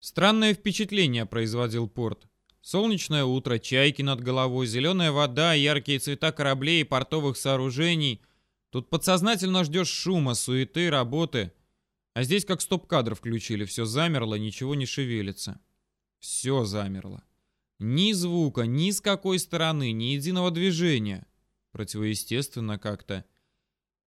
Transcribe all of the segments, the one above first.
Странное впечатление производил порт. Солнечное утро, чайки над головой, зеленая вода, яркие цвета кораблей и портовых сооружений. Тут подсознательно ждешь шума, суеты, работы. А здесь как стоп-кадр включили, все замерло, ничего не шевелится. Все замерло. Ни звука, ни с какой стороны, ни единого движения. Противоестественно как-то.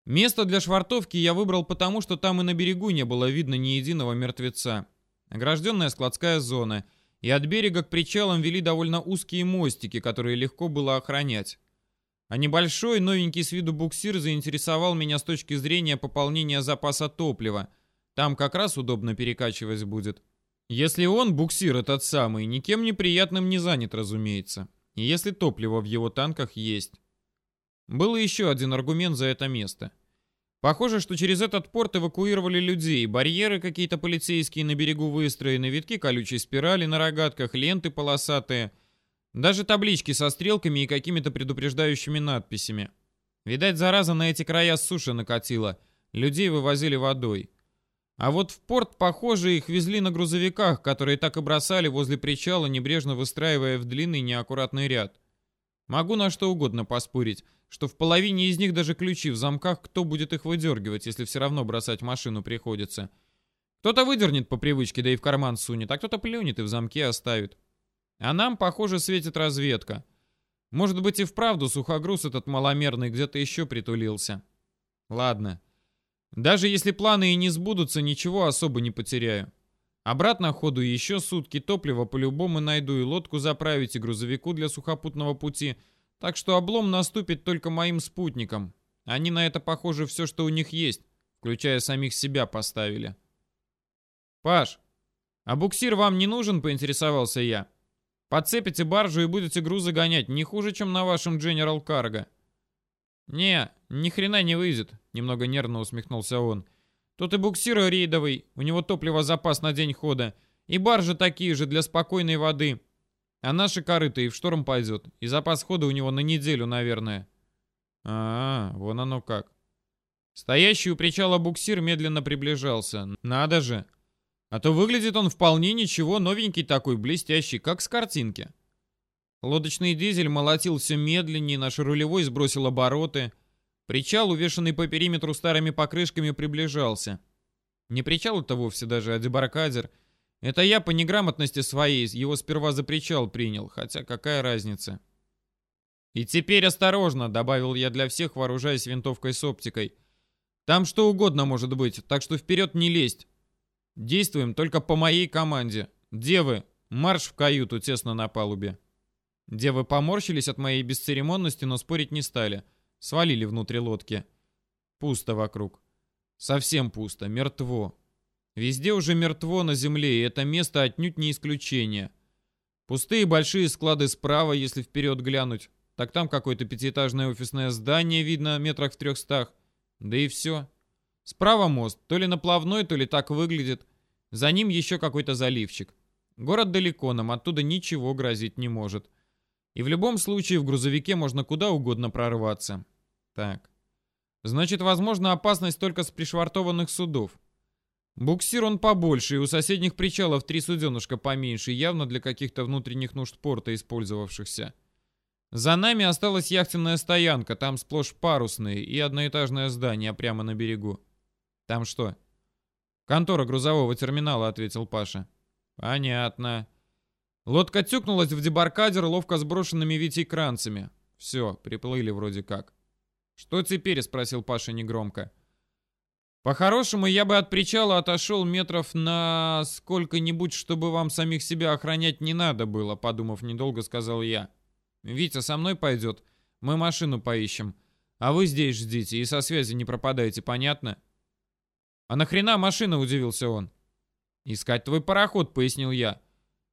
Место для швартовки я выбрал потому, что там и на берегу не было видно ни единого мертвеца. Огражденная складская зона, и от берега к причалам вели довольно узкие мостики, которые легко было охранять. А небольшой, новенький с виду буксир заинтересовал меня с точки зрения пополнения запаса топлива. Там как раз удобно перекачивать будет. Если он, буксир этот самый, никем неприятным не занят, разумеется. И если топливо в его танках есть. Был еще один аргумент за это место. Похоже, что через этот порт эвакуировали людей. Барьеры какие-то полицейские на берегу выстроены, витки колючей спирали на рогатках, ленты полосатые. Даже таблички со стрелками и какими-то предупреждающими надписями. Видать, зараза на эти края с суши накатила. Людей вывозили водой. А вот в порт, похоже, их везли на грузовиках, которые так и бросали возле причала, небрежно выстраивая в длинный неаккуратный ряд. Могу на что угодно поспорить, что в половине из них даже ключи в замках, кто будет их выдергивать, если все равно бросать машину приходится. Кто-то выдернет по привычке, да и в карман сунет, а кто-то плюнет и в замке оставит. А нам, похоже, светит разведка. Может быть и вправду сухогруз этот маломерный где-то еще притулился. Ладно. Даже если планы и не сбудутся, ничего особо не потеряю. Обратно ходу еще сутки, топливо по-любому найду и лодку заправить, и грузовику для сухопутного пути. Так что облом наступит только моим спутникам. Они на это, похоже, все, что у них есть, включая самих себя, поставили. «Паш, а буксир вам не нужен?» — поинтересовался я. «Подцепите баржу и будете грузы гонять, не хуже, чем на вашем General Cargo». «Не, ни хрена не выйдет», — немного нервно усмехнулся он. Тут и буксир рейдовый, у него топливо запас на день хода, и баржи такие же для спокойной воды. А наши корыто и в шторм пойдет, и запас хода у него на неделю, наверное. А, -а вон оно как. Стоящий у причала буксир медленно приближался. Надо же. А то выглядит он вполне ничего, новенький такой, блестящий, как с картинки. Лодочный дизель молотил все медленнее, наш рулевой сбросил обороты — Причал, увешанный по периметру старыми покрышками, приближался. Не причал это вовсе даже, а дебаркадер. Это я по неграмотности своей его сперва за причал принял, хотя какая разница. «И теперь осторожно», — добавил я для всех, вооружаясь винтовкой с оптикой. «Там что угодно может быть, так что вперед не лезть. Действуем только по моей команде. Девы, марш в каюту, тесно на палубе». Девы поморщились от моей бесцеремонности, но спорить не стали — Свалили внутрь лодки. Пусто вокруг. Совсем пусто, мертво. Везде уже мертво на земле, и это место отнюдь не исключение. Пустые большие склады справа, если вперед глянуть. Так там какое-то пятиэтажное офисное здание видно метрах в трехстах. Да и все. Справа мост, то ли наплавной, то ли так выглядит. За ним еще какой-то заливчик. Город далеко, нам оттуда ничего грозить не может. И в любом случае в грузовике можно куда угодно прорваться. Так. Значит, возможна опасность только с пришвартованных судов. Буксир он побольше, и у соседних причалов три суденышка поменьше, явно для каких-то внутренних нужд порта использовавшихся. За нами осталась яхтенная стоянка, там сплошь парусные и одноэтажное здание прямо на берегу. Там что? Контора грузового терминала, ответил Паша. Понятно. Лодка тюкнулась в дебаркадер ловко сброшенными Витей кранцами. Все, приплыли вроде как. «Что теперь?» — спросил Паша негромко. «По-хорошему, я бы от причала отошел метров на сколько-нибудь, чтобы вам самих себя охранять не надо было», — подумав недолго, сказал я. «Витя со мной пойдет. Мы машину поищем. А вы здесь ждите и со связи не пропадайте, понятно?» «А нахрена машина?» — удивился он. «Искать твой пароход», — пояснил я.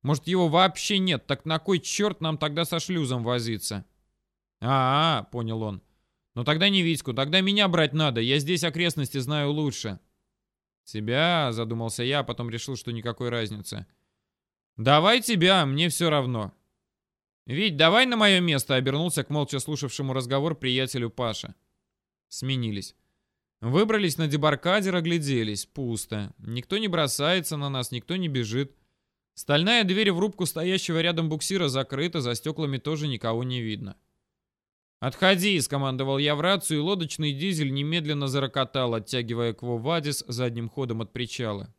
Может, его вообще нет, так на кой черт нам тогда со шлюзом возиться? А, -а, -а понял он. Ну тогда не Витьку, тогда меня брать надо, я здесь окрестности знаю лучше. Тебя, задумался я, а потом решил, что никакой разницы. Давай тебя, мне все равно. Вить, давай на мое место, обернулся к молча слушавшему разговор приятелю Паша. Сменились. Выбрались на дебаркадер, огляделись. Пусто. Никто не бросается на нас, никто не бежит. Стальная дверь в рубку стоящего рядом буксира закрыта, за стеклами тоже никого не видно. «Отходи!» — скомандовал я в рацию, и лодочный дизель немедленно зарокотал, оттягивая Кво Вадис задним ходом от причала.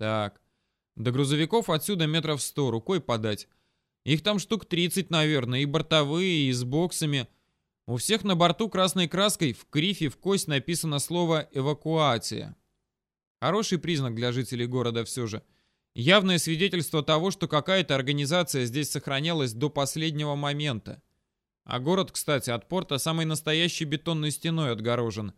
Так, до грузовиков отсюда метров сто, рукой подать. Их там штук 30, наверное, и бортовые, и с боксами. У всех на борту красной краской в крифе в кость написано слово «эвакуация». Хороший признак для жителей города все же. Явное свидетельство того, что какая-то организация здесь сохранялась до последнего момента. А город, кстати, от порта самой настоящей бетонной стеной отгорожен.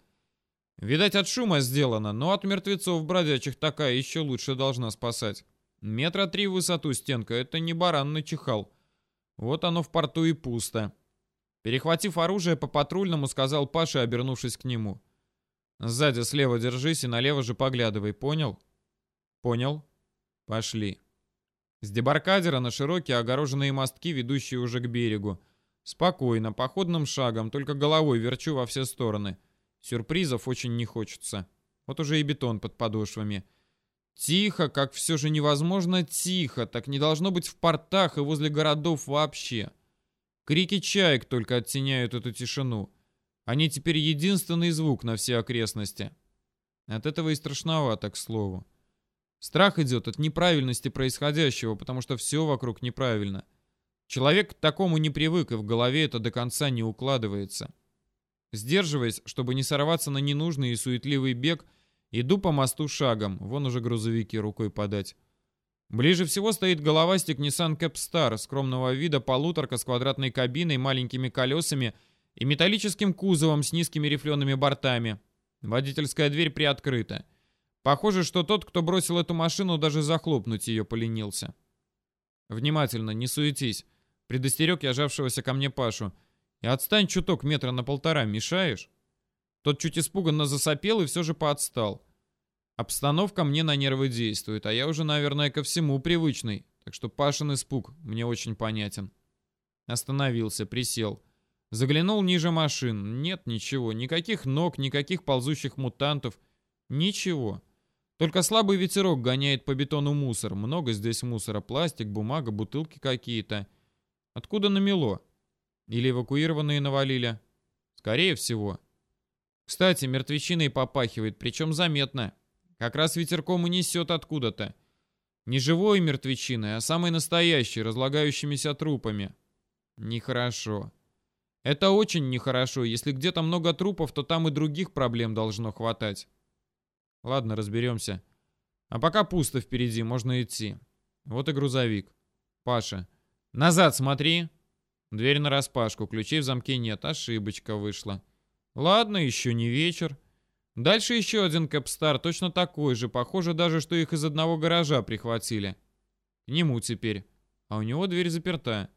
Видать, от шума сделано, но от мертвецов бродячих такая еще лучше должна спасать. Метра три в высоту стенка, это не баран начихал. Вот оно в порту и пусто. Перехватив оружие по патрульному, сказал Паша, обернувшись к нему. Сзади слева держись и налево же поглядывай, понял? Понял. Пошли. С дебаркадера на широкие огороженные мостки, ведущие уже к берегу. Спокойно, походным шагом, только головой верчу во все стороны. Сюрпризов очень не хочется. Вот уже и бетон под подошвами. Тихо, как все же невозможно тихо. Так не должно быть в портах и возле городов вообще. Крики чаек только оттеняют эту тишину. Они теперь единственный звук на все окрестности. От этого и страшновато, к слову. Страх идет от неправильности происходящего, потому что все вокруг неправильно. Человек к такому не привык, и в голове это до конца не укладывается. Сдерживаясь, чтобы не сорваться на ненужный и суетливый бег, иду по мосту шагом, вон уже грузовики рукой подать. Ближе всего стоит головастик Nissan Capstar, скромного вида полуторка с квадратной кабиной, маленькими колесами и металлическим кузовом с низкими рифлеными бортами. Водительская дверь приоткрыта. Похоже, что тот, кто бросил эту машину, даже захлопнуть ее поленился. «Внимательно, не суетись», — предостерег я жавшегося ко мне Пашу. «И отстань чуток метра на полтора, мешаешь?» Тот чуть испуганно засопел и все же поотстал. Обстановка мне на нервы действует, а я уже, наверное, ко всему привычный, так что Пашин испуг мне очень понятен. Остановился, присел. Заглянул ниже машин. Нет ничего, никаких ног, никаких ползущих мутантов. Ничего. Только слабый ветерок гоняет по бетону мусор. Много здесь мусора. Пластик, бумага, бутылки какие-то. Откуда намело? Или эвакуированные навалили? Скорее всего. Кстати, мертвечиной попахивает, причем заметно. Как раз ветерком и несет откуда-то. Не живой мертвечиной, а самой настоящей, разлагающимися трупами. Нехорошо. Это очень нехорошо. Если где-то много трупов, то там и других проблем должно хватать. Ладно, разберемся. А пока пусто впереди, можно идти. Вот и грузовик. Паша. Назад смотри. Дверь нараспашку, ключей в замке нет, ошибочка вышла. Ладно, еще не вечер. Дальше еще один Кэпстар, точно такой же. Похоже даже, что их из одного гаража прихватили. К нему теперь. А у него дверь заперта.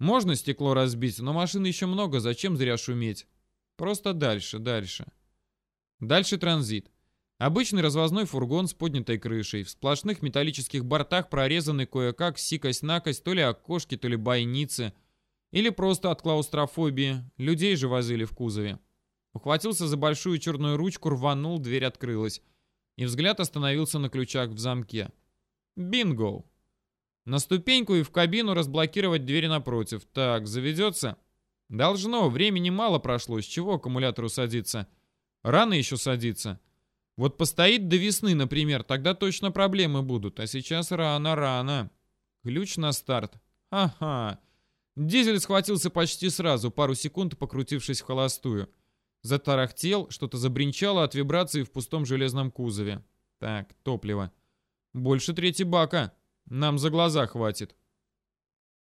Можно стекло разбить, но машин еще много, зачем зря шуметь? Просто дальше, дальше. Дальше транзит. Обычный развозной фургон с поднятой крышей. В сплошных металлических бортах прорезаны кое-как сикость-накость то ли окошки, то ли бойницы. Или просто от клаустрофобии. Людей же возили в кузове. Ухватился за большую черную ручку, рванул, дверь открылась. И взгляд остановился на ключах в замке. Бинго! На ступеньку и в кабину разблокировать дверь напротив. Так, заведется? Должно, времени мало прошло, с чего аккумулятору садиться? Рано еще садиться. Вот постоит до весны, например, тогда точно проблемы будут. А сейчас рано-рано. Ключ на старт. Ага. Дизель схватился почти сразу, пару секунд покрутившись в холостую. Затарахтел, что-то забринчало от вибрации в пустом железном кузове. Так, топливо. Больше трети бака. Нам за глаза хватит.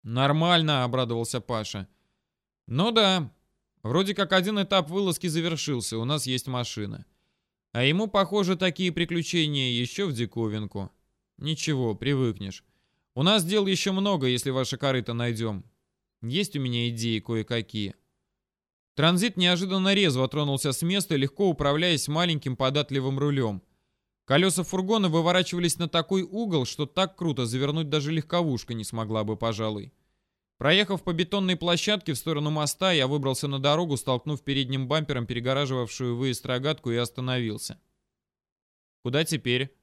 Нормально, обрадовался Паша. Ну да, вроде как один этап вылазки завершился, у нас есть машина. А ему, похоже, такие приключения еще в диковинку. Ничего, привыкнешь. У нас дел еще много, если ваши корыто найдем. Есть у меня идеи кое-какие. Транзит неожиданно резво тронулся с места, легко управляясь маленьким податливым рулем. Колеса фургона выворачивались на такой угол, что так круто завернуть даже легковушка не смогла бы, пожалуй. Проехав по бетонной площадке в сторону моста, я выбрался на дорогу, столкнув передним бампером перегораживавшую выезд рогатку и остановился. «Куда теперь?»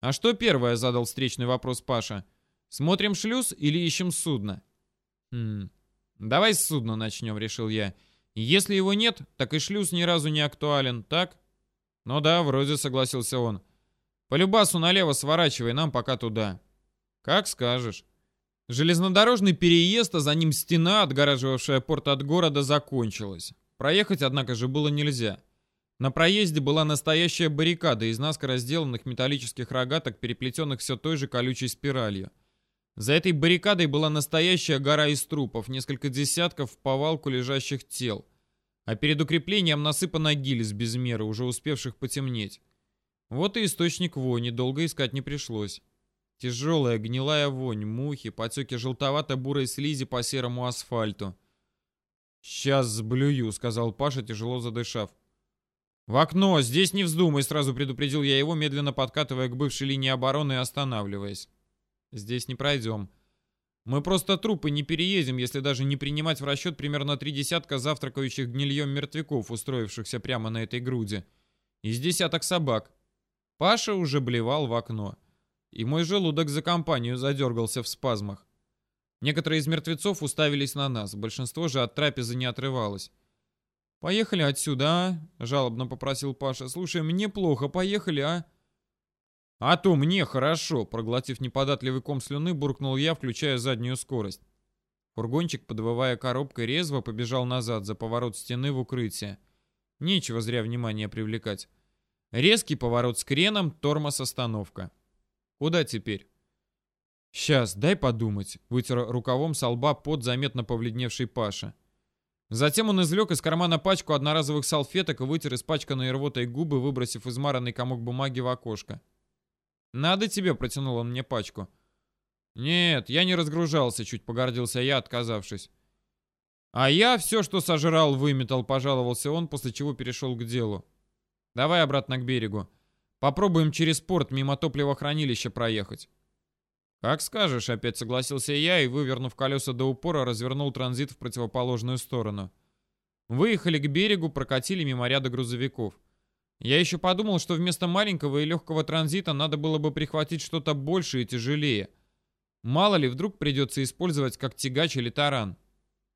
«А что первое?» — задал встречный вопрос Паша. «Смотрим шлюз или ищем судно?» «Хм, давай с судна начнем», — решил я. «Если его нет, так и шлюз ни разу не актуален, так?» «Ну да, вроде согласился он. По любасу налево сворачивай, нам пока туда». «Как скажешь». Железнодорожный переезд, а за ним стена, отгораживавшая порт от города, закончилась. Проехать, однако же, было нельзя. На проезде была настоящая баррикада из наскоро сделанных металлических рогаток, переплетенных все той же колючей спиралью. За этой баррикадой была настоящая гора из трупов, несколько десятков в повалку лежащих тел. А перед укреплением насыпана гильз без меры, уже успевших потемнеть. Вот и источник вони, долго искать не пришлось. Тяжелая гнилая вонь, мухи, потеки желтовато-бурой слизи по серому асфальту. «Сейчас сблюю», — сказал Паша, тяжело задышав. «В окно! Здесь не вздумай!» — сразу предупредил я его, медленно подкатывая к бывшей линии обороны и останавливаясь. «Здесь не пройдем. Мы просто трупы не переедем, если даже не принимать в расчет примерно три десятка завтракающих гнильем мертвяков, устроившихся прямо на этой груди. Из десяток собак. Паша уже блевал в окно. И мой желудок за компанию задергался в спазмах. Некоторые из мертвецов уставились на нас, большинство же от трапезы не отрывалось. «Поехали отсюда, а?» — жалобно попросил Паша. «Слушай, мне плохо, поехали, а?» «А то мне хорошо!» — проглотив неподатливый ком слюны, буркнул я, включая заднюю скорость. Фургончик, подвывая коробкой, резво побежал назад за поворот стены в укрытие. Нечего зря внимание привлекать. Резкий поворот с креном, тормоз, остановка. Куда теперь? «Сейчас, дай подумать», — вытер рукавом со лба под заметно повледневший Паша. Затем он извлек из кармана пачку одноразовых салфеток и вытер испачканные рвотой губы, выбросив измаранный комок бумаги в окошко. «Надо тебе», — протянул он мне пачку. «Нет, я не разгружался», — чуть погордился я, отказавшись. «А я все, что сожрал, выметал», — пожаловался он, после чего перешел к делу. «Давай обратно к берегу. Попробуем через порт мимо топливохранилища проехать». «Как скажешь», — опять согласился я и, вывернув колеса до упора, развернул транзит в противоположную сторону. Выехали к берегу, прокатили мимо ряда грузовиков. Я еще подумал, что вместо маленького и легкого транзита надо было бы прихватить что-то большее и тяжелее. Мало ли, вдруг придется использовать как тягач или таран.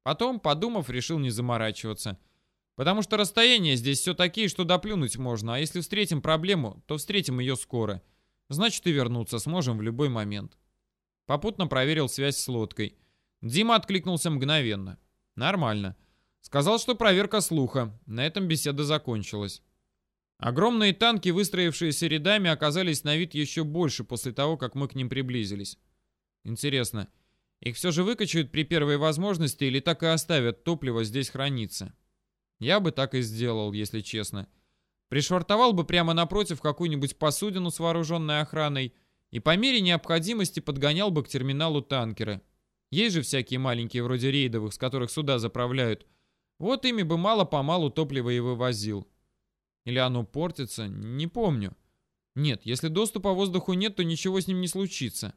Потом, подумав, решил не заморачиваться. Потому что расстояния здесь все такие, что доплюнуть можно, а если встретим проблему, то встретим ее скоро. Значит и вернуться сможем в любой момент. Попутно проверил связь с лодкой. Дима откликнулся мгновенно. Нормально. Сказал, что проверка слуха. На этом беседа закончилась. Огромные танки, выстроившиеся рядами, оказались на вид еще больше после того, как мы к ним приблизились. Интересно, их все же выкачают при первой возможности или так и оставят топливо здесь храниться? Я бы так и сделал, если честно. Пришвартовал бы прямо напротив какую-нибудь посудину с вооруженной охраной – и по мере необходимости подгонял бы к терминалу танкеры. Есть же всякие маленькие вроде рейдовых, с которых сюда заправляют. Вот ими бы мало-помалу топливо и вывозил. Или оно портится, не помню. Нет, если доступа воздуху нет, то ничего с ним не случится.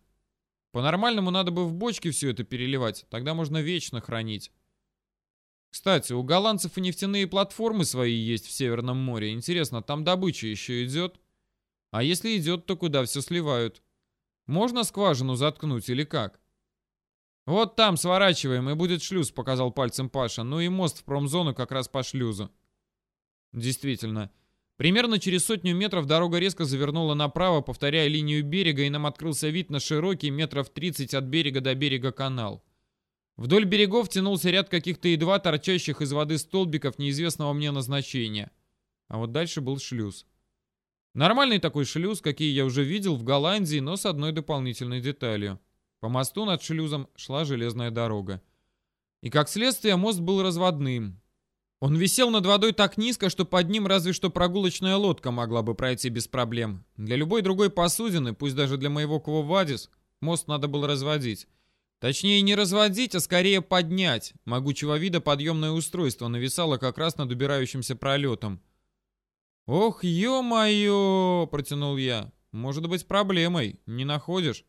По-нормальному надо бы в бочке все это переливать, тогда можно вечно хранить. Кстати, у голландцев и нефтяные платформы свои есть в Северном море. Интересно, там добыча еще идет? А если идет, то куда все сливают? Можно скважину заткнуть или как? Вот там сворачиваем, и будет шлюз, показал пальцем Паша. Ну и мост в промзону как раз по шлюзу. Действительно. Примерно через сотню метров дорога резко завернула направо, повторяя линию берега, и нам открылся вид на широкий, метров 30 от берега до берега канал. Вдоль берегов тянулся ряд каких-то едва торчащих из воды столбиков неизвестного мне назначения. А вот дальше был шлюз. Нормальный такой шлюз, какие я уже видел в Голландии, но с одной дополнительной деталью. По мосту над шлюзом шла железная дорога. И как следствие мост был разводным. Он висел над водой так низко, что под ним разве что прогулочная лодка могла бы пройти без проблем. Для любой другой посудины, пусть даже для моего Квовадис, мост надо было разводить. Точнее, не разводить, а скорее поднять. Могучего вида подъемное устройство нависало как раз над убирающимся пролетом. «Ох, ё-моё!» — протянул я. «Может быть проблемой, не находишь?»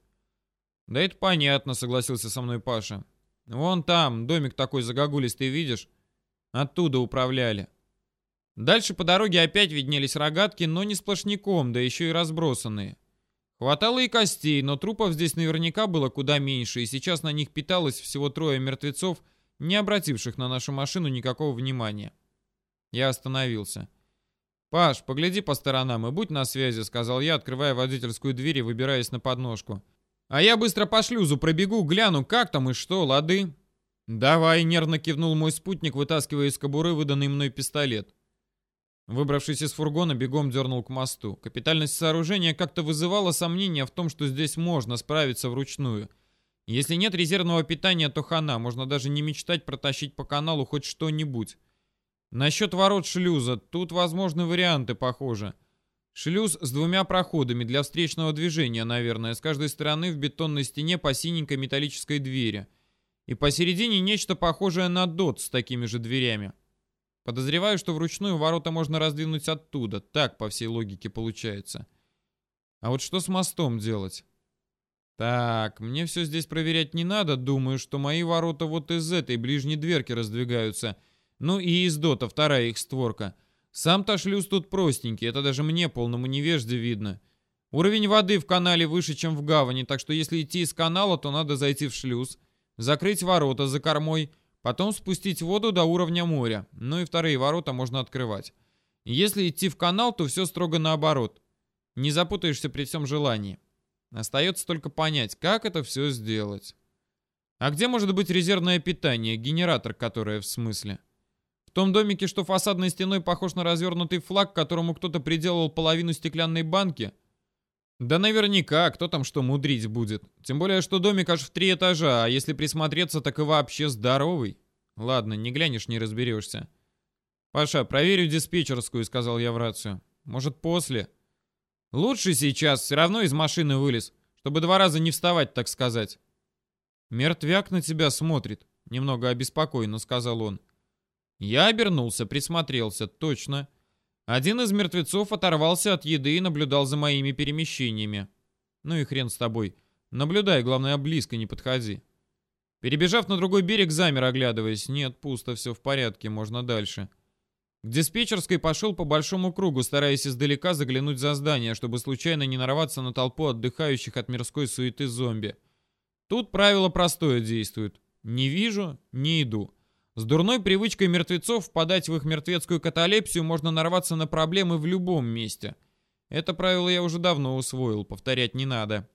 «Да это понятно», — согласился со мной Паша. «Вон там, домик такой загогулистый, видишь? Оттуда управляли». Дальше по дороге опять виднелись рогатки, но не сплошняком, да еще и разбросанные. Хватало и костей, но трупов здесь наверняка было куда меньше, и сейчас на них питалось всего трое мертвецов, не обративших на нашу машину никакого внимания. Я остановился. «Паш, погляди по сторонам и будь на связи», — сказал я, открывая водительскую дверь и выбираясь на подножку. «А я быстро по шлюзу пробегу, гляну, как там и что, лады?» «Давай», — нервно кивнул мой спутник, вытаскивая из кобуры выданный мной пистолет. Выбравшись из фургона, бегом дернул к мосту. Капитальность сооружения как-то вызывала сомнения в том, что здесь можно справиться вручную. Если нет резервного питания, то хана, можно даже не мечтать протащить по каналу хоть что-нибудь. Насчет ворот шлюза, тут возможны варианты, похоже. Шлюз с двумя проходами для встречного движения, наверное, с каждой стороны в бетонной стене по синенькой металлической двери. И посередине нечто похожее на дот с такими же дверями. Подозреваю, что вручную ворота можно раздвинуть оттуда. Так, по всей логике, получается. А вот что с мостом делать? Так, мне все здесь проверять не надо. Думаю, что мои ворота вот из этой ближней дверки раздвигаются. Ну и из дота, вторая их створка. Сам-то шлюз тут простенький, это даже мне, полному невежде, видно. Уровень воды в канале выше, чем в гавани, так что если идти из канала, то надо зайти в шлюз, закрыть ворота за кормой, Потом спустить воду до уровня моря, ну и вторые ворота можно открывать. Если идти в канал, то все строго наоборот. Не запутаешься при всем желании. Остается только понять, как это все сделать. А где может быть резервное питание, генератор, которое в смысле? В том домике, что фасадной стеной похож на развернутый флаг, которому кто-то приделал половину стеклянной банки? Да наверняка, кто там что мудрить будет. Тем более, что домик аж в три этажа, а если присмотреться, так и вообще здоровый. Ладно, не глянешь, не разберешься. «Паша, проверю диспетчерскую», — сказал я в рацию. «Может, после?» «Лучше сейчас, все равно из машины вылез, чтобы два раза не вставать, так сказать». «Мертвяк на тебя смотрит», — немного обеспокоенно сказал он. Я обернулся, присмотрелся, точно. Один из мертвецов оторвался от еды и наблюдал за моими перемещениями. Ну и хрен с тобой. Наблюдай, главное, близко не подходи. Перебежав на другой берег, замер, оглядываясь. Нет, пусто, все в порядке, можно дальше. К диспетчерской пошел по большому кругу, стараясь издалека заглянуть за здание, чтобы случайно не нарваться на толпу отдыхающих от мирской суеты зомби. Тут правило простое действует. Не вижу, не иду. С дурной привычкой мертвецов впадать в их мертвецкую каталепсию можно нарваться на проблемы в любом месте. Это правило я уже давно усвоил, повторять не надо.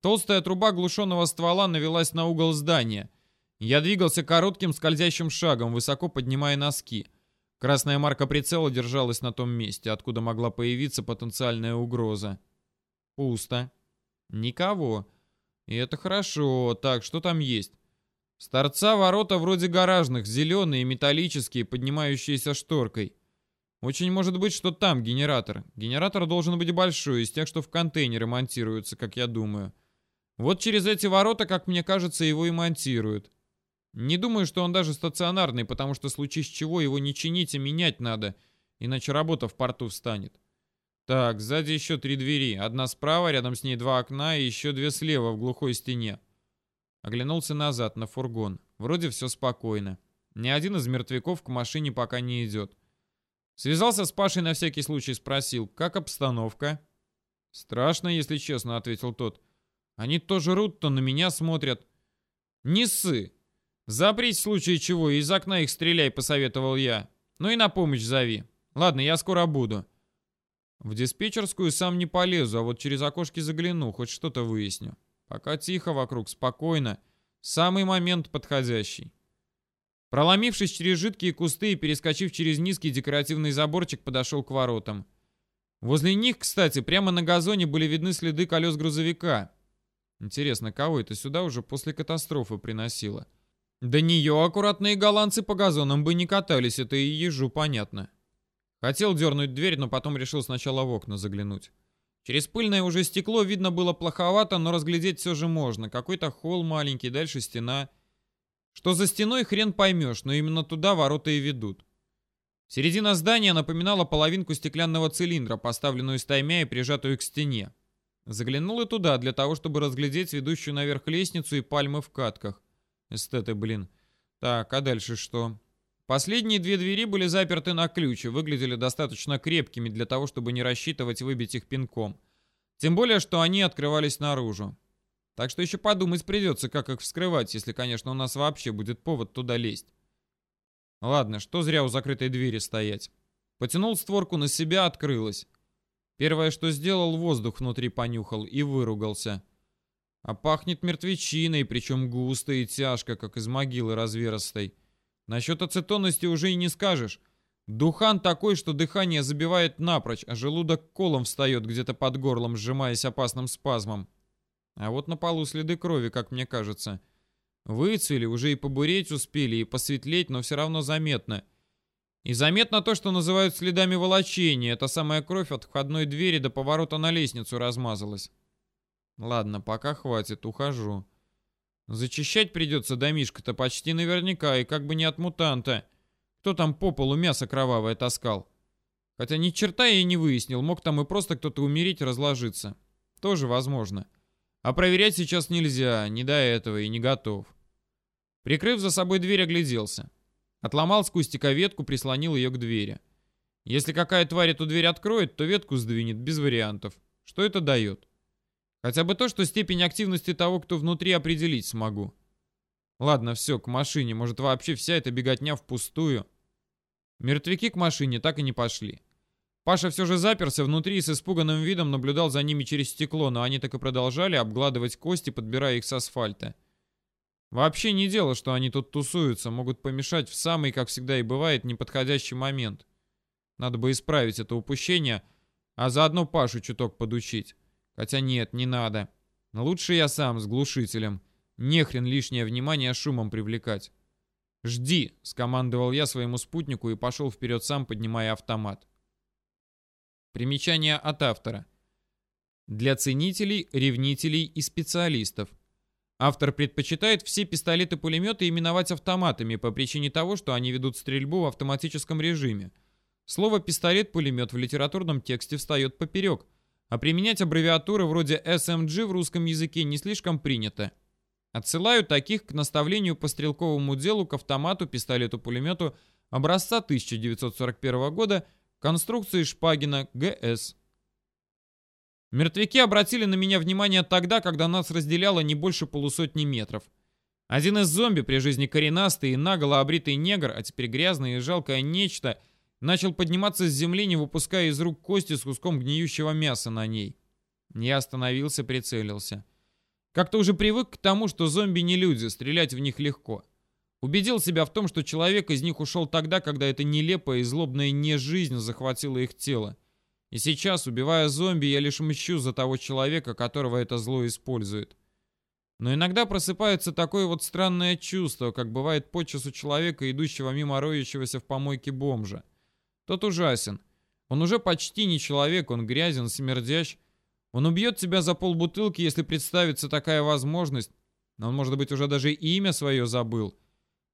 Толстая труба глушенного ствола навелась на угол здания. Я двигался коротким скользящим шагом, высоко поднимая носки. Красная марка прицела держалась на том месте, откуда могла появиться потенциальная угроза. Пусто. Никого. И это хорошо. Так, что там есть? С торца ворота вроде гаражных, зеленые, металлические, поднимающиеся шторкой. Очень может быть, что там генератор. Генератор должен быть большой, из тех, что в контейнеры монтируются, как я думаю. Вот через эти ворота, как мне кажется, его и монтируют. Не думаю, что он даже стационарный, потому что случае чего его не чинить, а менять надо, иначе работа в порту встанет. Так, сзади еще три двери. Одна справа, рядом с ней два окна и еще две слева в глухой стене. Оглянулся назад, на фургон. Вроде все спокойно. Ни один из мертвяков к машине пока не идет. Связался с Пашей на всякий случай, спросил, как обстановка? «Страшно, если честно», — ответил тот. «Они тоже рут-то на меня смотрят». «Не ссы! Запрись в случае чего, из окна их стреляй», — посоветовал я. «Ну и на помощь зови. Ладно, я скоро буду». В диспетчерскую сам не полезу, а вот через окошки загляну, хоть что-то выясню. Пока тихо вокруг, спокойно. Самый момент подходящий. Проломившись через жидкие кусты и перескочив через низкий декоративный заборчик, подошел к воротам. Возле них, кстати, прямо на газоне были видны следы колес грузовика. Интересно, кого это сюда уже после катастрофы приносило? До нее аккуратные голландцы по газонам бы не катались, это и ежу понятно. Хотел дернуть дверь, но потом решил сначала в окна заглянуть. Через пыльное уже стекло видно было плоховато, но разглядеть все же можно. Какой-то холл маленький, дальше стена. Что за стеной, хрен поймешь, но именно туда ворота и ведут. Середина здания напоминала половинку стеклянного цилиндра, поставленную стаймя и прижатую к стене. Заглянул и туда, для того, чтобы разглядеть ведущую наверх лестницу и пальмы в катках. Эстеты, блин. Так, а дальше что? Последние две двери были заперты на ключ и выглядели достаточно крепкими для того, чтобы не рассчитывать выбить их пинком. Тем более, что они открывались наружу. Так что еще подумать придется, как их вскрывать, если, конечно, у нас вообще будет повод туда лезть. Ладно, что зря у закрытой двери стоять. Потянул створку на себя, открылась. Первое, что сделал, воздух внутри понюхал и выругался. А пахнет мертвечиной, причем густо и тяжко, как из могилы разверстой. Насчет ацетонности уже и не скажешь. Духан такой, что дыхание забивает напрочь, а желудок колом встает где-то под горлом, сжимаясь опасным спазмом. А вот на полу следы крови, как мне кажется. Выцвели, уже и побуреть успели, и посветлеть, но все равно заметно. И заметно то, что называют следами волочения. Эта самая кровь от входной двери до поворота на лестницу размазалась. Ладно, пока хватит, ухожу. Зачищать придется домишко-то почти наверняка, и как бы не от мутанта. Кто там по полу мясо кровавое таскал? Хотя ни черта я и не выяснил, мог там и просто кто-то умереть разложиться. Тоже возможно. А проверять сейчас нельзя, не до этого и не готов. Прикрыв за собой дверь, огляделся. Отломал с кустика ветку, прислонил ее к двери. Если какая тварь эту дверь откроет, то ветку сдвинет, без вариантов. Что это дает? Хотя бы то, что степень активности того, кто внутри, определить смогу. Ладно, все, к машине. Может, вообще вся эта беготня впустую? Мертвяки к машине так и не пошли. Паша все же заперся внутри и с испуганным видом наблюдал за ними через стекло, но они так и продолжали обгладывать кости, подбирая их с асфальта. Вообще не дело, что они тут тусуются, могут помешать в самый, как всегда и бывает, неподходящий момент. Надо бы исправить это упущение, а заодно Пашу чуток подучить. Хотя нет, не надо. Лучше я сам с глушителем. Нехрен лишнее внимание шумом привлекать. «Жди!» — скомандовал я своему спутнику и пошел вперед сам, поднимая автомат. Примечание от автора. Для ценителей, ревнителей и специалистов. Автор предпочитает все пистолеты-пулеметы именовать автоматами по причине того, что они ведут стрельбу в автоматическом режиме. Слово «пистолет-пулемет» в литературном тексте встает поперек, а применять аббревиатуры вроде SMG в русском языке не слишком принято. Отсылаю таких к наставлению по стрелковому делу к автомату, пистолету-пулемету образца 1941 года конструкции Шпагина ГС. Мертвяки обратили на меня внимание тогда, когда нас разделяло не больше полусотни метров. Один из зомби при жизни коренастый и наголо обритый негр, а теперь грязное и жалкое нечто, начал подниматься с земли, не выпуская из рук кости с куском гниющего мяса на ней. Я остановился, прицелился. Как-то уже привык к тому, что зомби не люди, стрелять в них легко. Убедил себя в том, что человек из них ушел тогда, когда эта нелепая и злобная не жизнь захватила их тело. И сейчас, убивая зомби, я лишь мщу за того человека, которого это зло использует. Но иногда просыпается такое вот странное чувство, как бывает подчас у человека, идущего мимо роющегося в помойке бомжа. Тот ужасен. Он уже почти не человек, он грязен, смердящ, он убьет тебя за полбутылки, если представится такая возможность. Но он, может быть, уже даже имя свое забыл.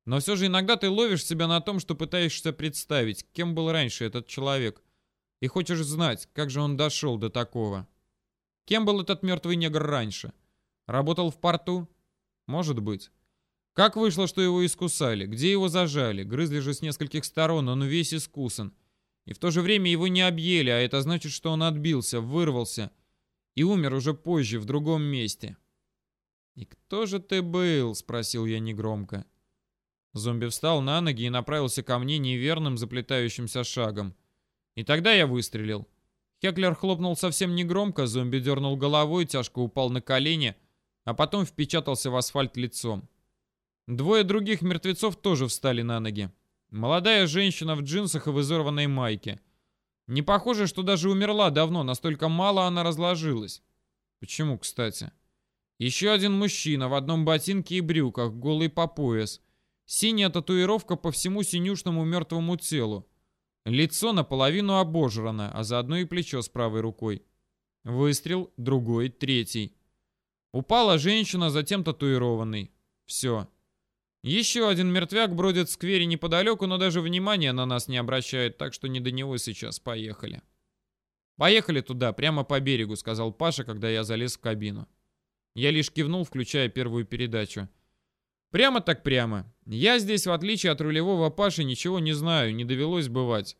Но все же иногда ты ловишь себя на том, что пытаешься представить, кем был раньше этот человек. И хочешь знать, как же он дошел до такого. Кем был этот мертвый негр раньше? Работал в порту? Может быть. Как вышло, что его искусали? Где его зажали? Грызли же с нескольких сторон, он весь искусан. И в то же время его не объели, а это значит, что он отбился, вырвался и умер уже позже, в другом месте. «И кто же ты был?» — спросил я негромко. Зомби встал на ноги и направился ко мне неверным заплетающимся шагом. И тогда я выстрелил. Хеклер хлопнул совсем негромко, зомби дернул головой, тяжко упал на колени, а потом впечатался в асфальт лицом. Двое других мертвецов тоже встали на ноги. Молодая женщина в джинсах и в изорванной майке. Не похоже, что даже умерла давно, настолько мало она разложилась. Почему, кстати? Еще один мужчина в одном ботинке и брюках, голый по пояс. Синяя татуировка по всему синюшному мертвому телу. Лицо наполовину обожрано, а заодно и плечо с правой рукой. Выстрел, другой, третий. Упала женщина, затем татуированный. Все. Еще один мертвяк бродит в сквере неподалеку, но даже внимания на нас не обращает, так что не до него сейчас. Поехали. «Поехали туда, прямо по берегу», — сказал Паша, когда я залез в кабину. Я лишь кивнул, включая первую передачу. «Прямо так прямо. Я здесь, в отличие от рулевого Паши, ничего не знаю, не довелось бывать.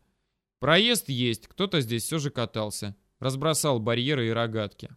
Проезд есть, кто-то здесь все же катался. разбросал барьеры и рогатки.